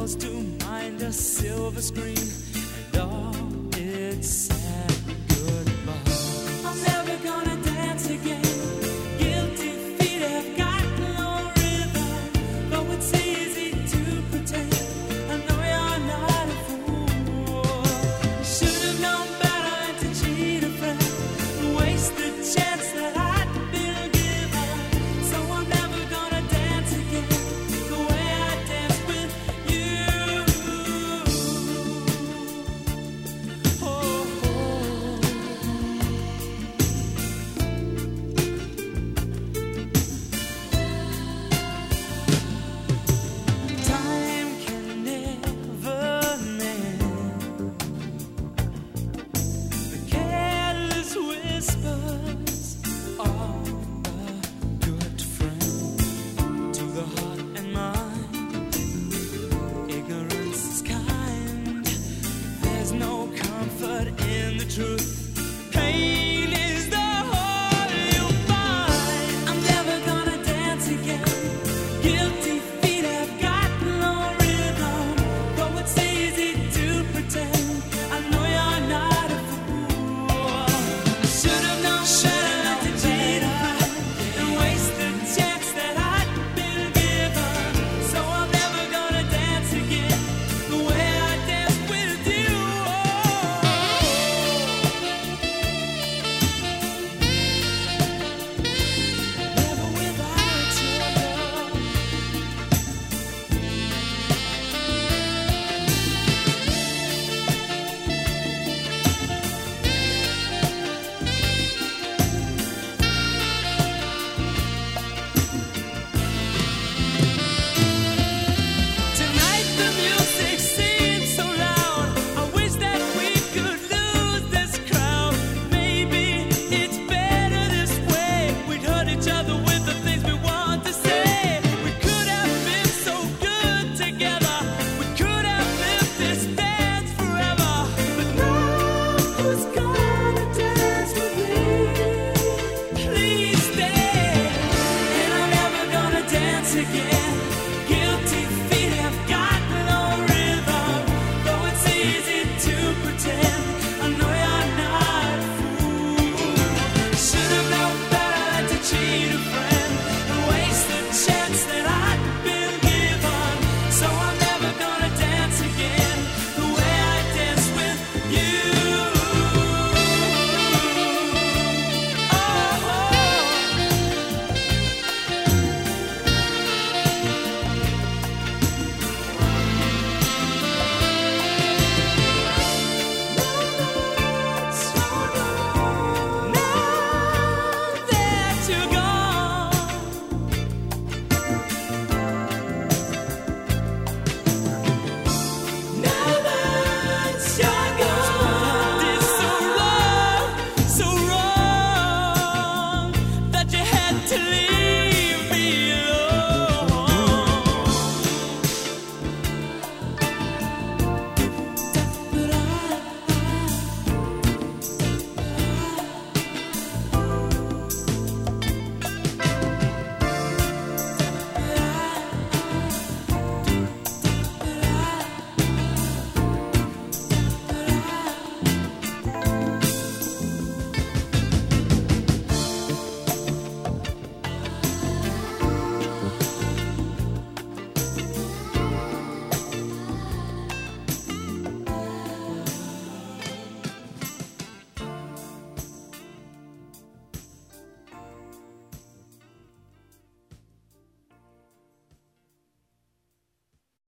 calls to mind a silver screen and all its